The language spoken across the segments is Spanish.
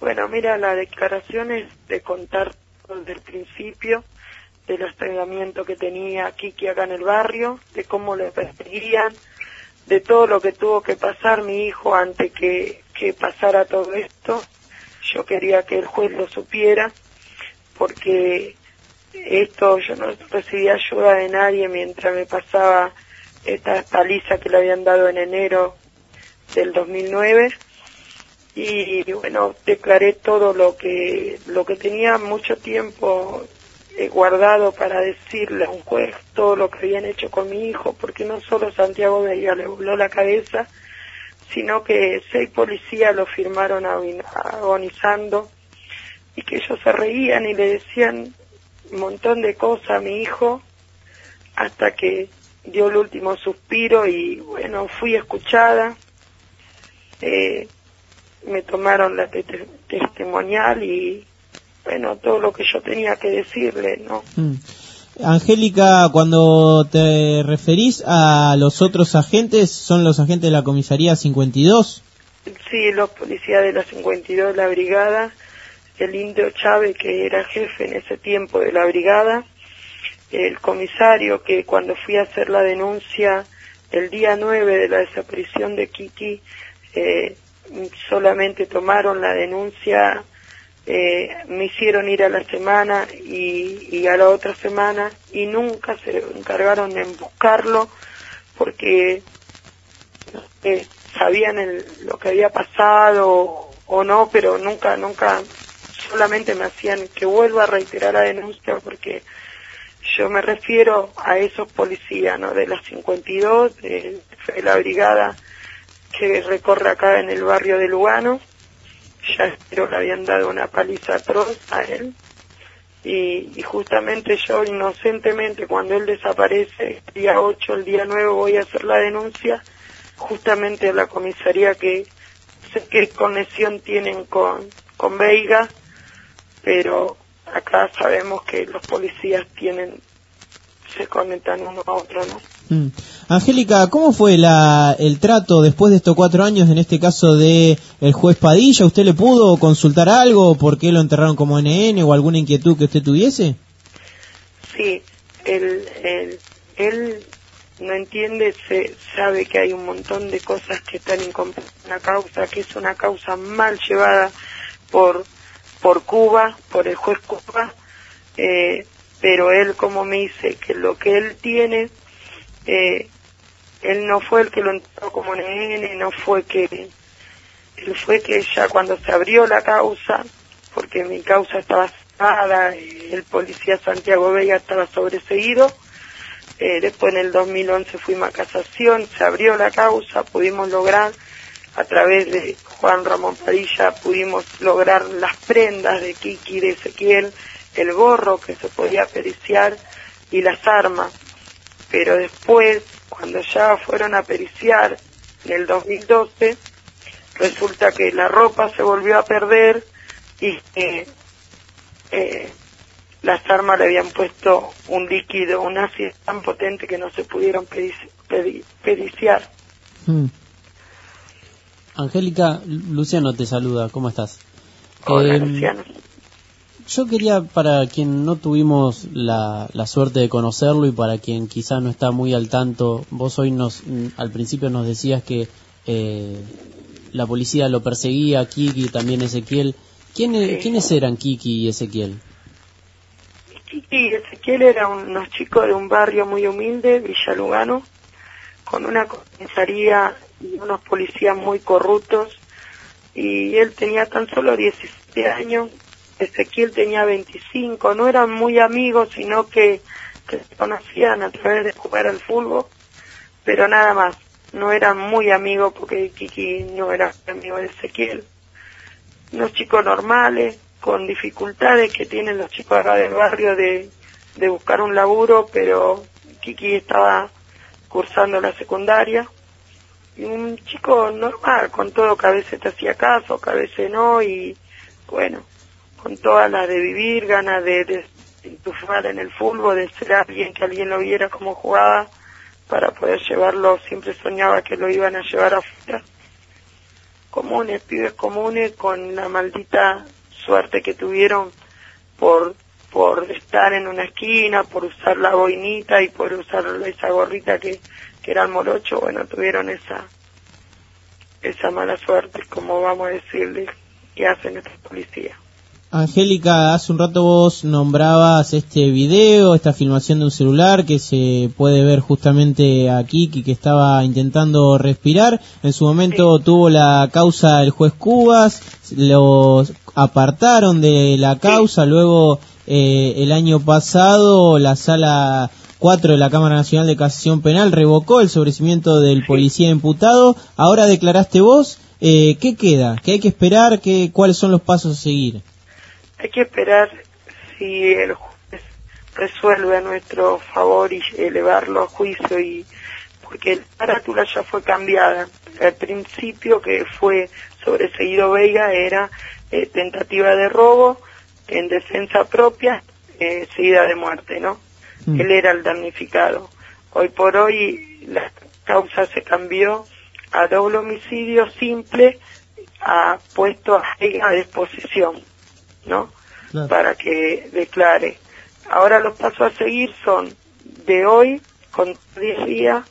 Bueno, mira, la declaración es de contar desde el principio del hostigamiento que tenía Kiki acá en el barrio, de cómo le perseguían, de todo lo que tuvo que pasar mi hijo antes que, que pasara todo esto. Yo quería que el juez lo supiera, porque esto yo no recibí ayuda de nadie mientras me pasaba esta paliza que le habían dado en enero del 2009 y bueno declaré todo lo que lo que tenía mucho tiempo eh, guardado para decirle a un juez todo lo que habían hecho con mi hijo porque no solo Santiago ella le voló la cabeza sino que seis policías lo firmaron agonizando y que ellos se reían y le decían un montón de cosas a mi hijo hasta que dio el último suspiro y bueno, fui escuchada, eh, me tomaron la testimonial y bueno, todo lo que yo tenía que decirle, ¿no? Mm. Angélica, cuando te referís a los otros agentes, ¿son los agentes de la comisaría 52? Sí, los policías de la 52, la brigada, el indio Chávez, que era jefe en ese tiempo de la brigada, el comisario que cuando fui a hacer la denuncia el día 9 de la desaparición de Kiki, eh, solamente tomaron la denuncia, eh, me hicieron ir a la semana y, a la otra semana y nunca se encargaron de buscarlo porque sabían lo que había pasado o no, pero nunca, nunca, solamente me hacían que vuelva a reiterar la denuncia porque yo me refiero a esos policías, ¿no? De las 52, de, de la brigada que recorre acá en el barrio de Lugano. Ya espero le habían dado una paliza atroz a él. Y, justamente yo inocentemente cuando él desaparece, el día 8, el día 9 voy a hacer la denuncia justamente a la comisaría que sé qué conexión tienen con, con Veiga, pero acá sabemos que los policías tienen se conectan uno a otro, ¿no? Mm. Angélica, ¿cómo fue la, el trato después de estos cuatro años, en este caso de el juez Padilla? ¿Usted le pudo consultar algo? ¿Por qué lo enterraron como NN o alguna inquietud que usted tuviese? Sí, él, él, él no entiende, se sabe que hay un montón de cosas que están en la causa, que es una causa mal llevada por por Cuba, por el juez Cuba, eh, pero él como me dice que lo que él tiene, eh, él no fue el que lo entró como nene, no fue que, él fue que ya cuando se abrió la causa, porque mi causa estaba cerrada, el policía Santiago Vega estaba sobreseído, eh, después en el 2011 fuimos a casación, se abrió la causa, pudimos lograr a través de Juan Ramón Padilla pudimos lograr las prendas de Kiki, de Ezequiel, el gorro que se podía periciar y las armas. Pero después, cuando ya fueron a periciar en el 2012, resulta que la ropa se volvió a perder y eh, las armas le habían puesto un líquido, un ácido tan potente que no se pudieron periciar. Hmm. Angélica, Luciano te saluda, ¿cómo estás? Hola, em, Luciano. Yo quería, para quien no tuvimos la, suerte de conocerlo y para quien quizá no está muy al tanto, vos hoy nos, al principio nos decías que eh, la policía lo perseguía, Kiki, también Ezequiel. ¿Quiénes eran Kiki y Ezequiel? Kiki y Ezequiel eran unos chicos de un barrio muy humilde, Villa Lugano, con una comisaría y unos policías muy corruptos y él tenía tan solo 17 años, Ezequiel tenía 25, no eran muy amigos, sino que, se conocían a través de jugar al fútbol, pero nada más, no eran muy amigos porque Kiki no era amigo de Ezequiel. Unos chicos normales, con dificultades que tienen los chicos acá del barrio de, de buscar un laburo, pero Kiki estaba cursando la secundaria un chico normal, con todo que a veces te hacía caso, que a veces no, y bueno, con todas las de vivir, ganas de, de en el fútbol, de ser alguien que alguien lo viera como jugaba, para poder llevarlo, siempre soñaba que lo iban a llevar afuera. comunes, pibes comunes con la maldita suerte que tuvieron por por estar en una esquina, por usar la boinita y por usar esa gorrita que, que era el morocho, bueno, tuvieron esa esa mala suerte, como vamos a decirle, que hacen nuestra policía. Angélica, hace un rato vos nombrabas este video, esta filmación de un celular que se puede ver justamente aquí, que estaba intentando respirar. En su momento tuvo la causa el juez Cubas, los apartaron de la causa, luego eh, el año pasado la sala 4 de la Cámara Nacional de Casación Penal revocó el sobrecimiento del policía imputado. Ahora declaraste vos, eh, ¿qué queda? ¿Qué hay que esperar? ¿Qué, ¿Cuáles son los pasos a seguir? Hay que esperar si el juez resuelve a nuestro favor y elevarlo a juicio y porque la carátula ya fue cambiada. Al principio que fue sobreseguido Veiga era eh, tentativa de robo en defensa propia, eh, seguida de muerte, ¿no? Mm. Él era el damnificado. Hoy por hoy la causa se cambió a doble homicidio simple, a puesto a, a disposición. ¿No? Para que declare. Ahora los pasos a seguir son de hoy con 10 días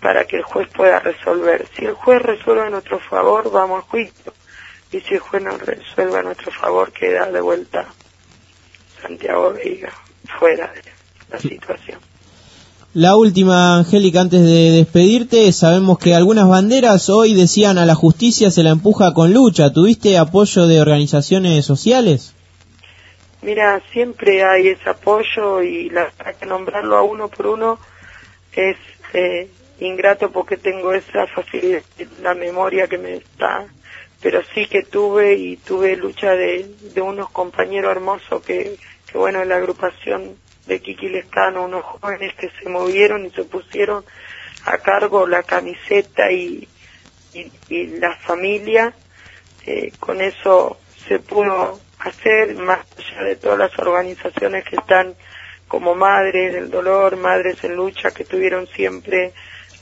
para que el juez pueda resolver. Si el juez resuelve a nuestro favor, vamos a juicio. Y si el juez no resuelve a nuestro favor, queda de vuelta Santiago Veiga fuera de la situación. La última, Angélica, antes de despedirte, sabemos que algunas banderas hoy decían a la justicia se la empuja con lucha. ¿Tuviste apoyo de organizaciones sociales? Mira, siempre hay ese apoyo y la que nombrarlo a uno por uno es eh, ingrato porque tengo esa facilidad, la memoria que me está, pero sí que tuve y tuve lucha de, de unos compañeros hermosos que, que bueno, en la agrupación de Kiki Lescano, unos jóvenes que se movieron y se pusieron a cargo la camiseta y, y, la familia, eh, con eso se pudo hacer, más allá de todas las organizaciones que están como Madres del Dolor, Madres en Lucha, que estuvieron siempre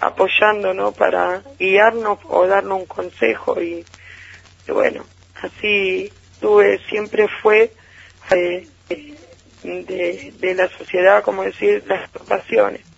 apoyando, ¿no? Para guiarnos o darnos un consejo y, bueno, así tuve, siempre fue eh, de, de la sociedad, como decir, las pasiones.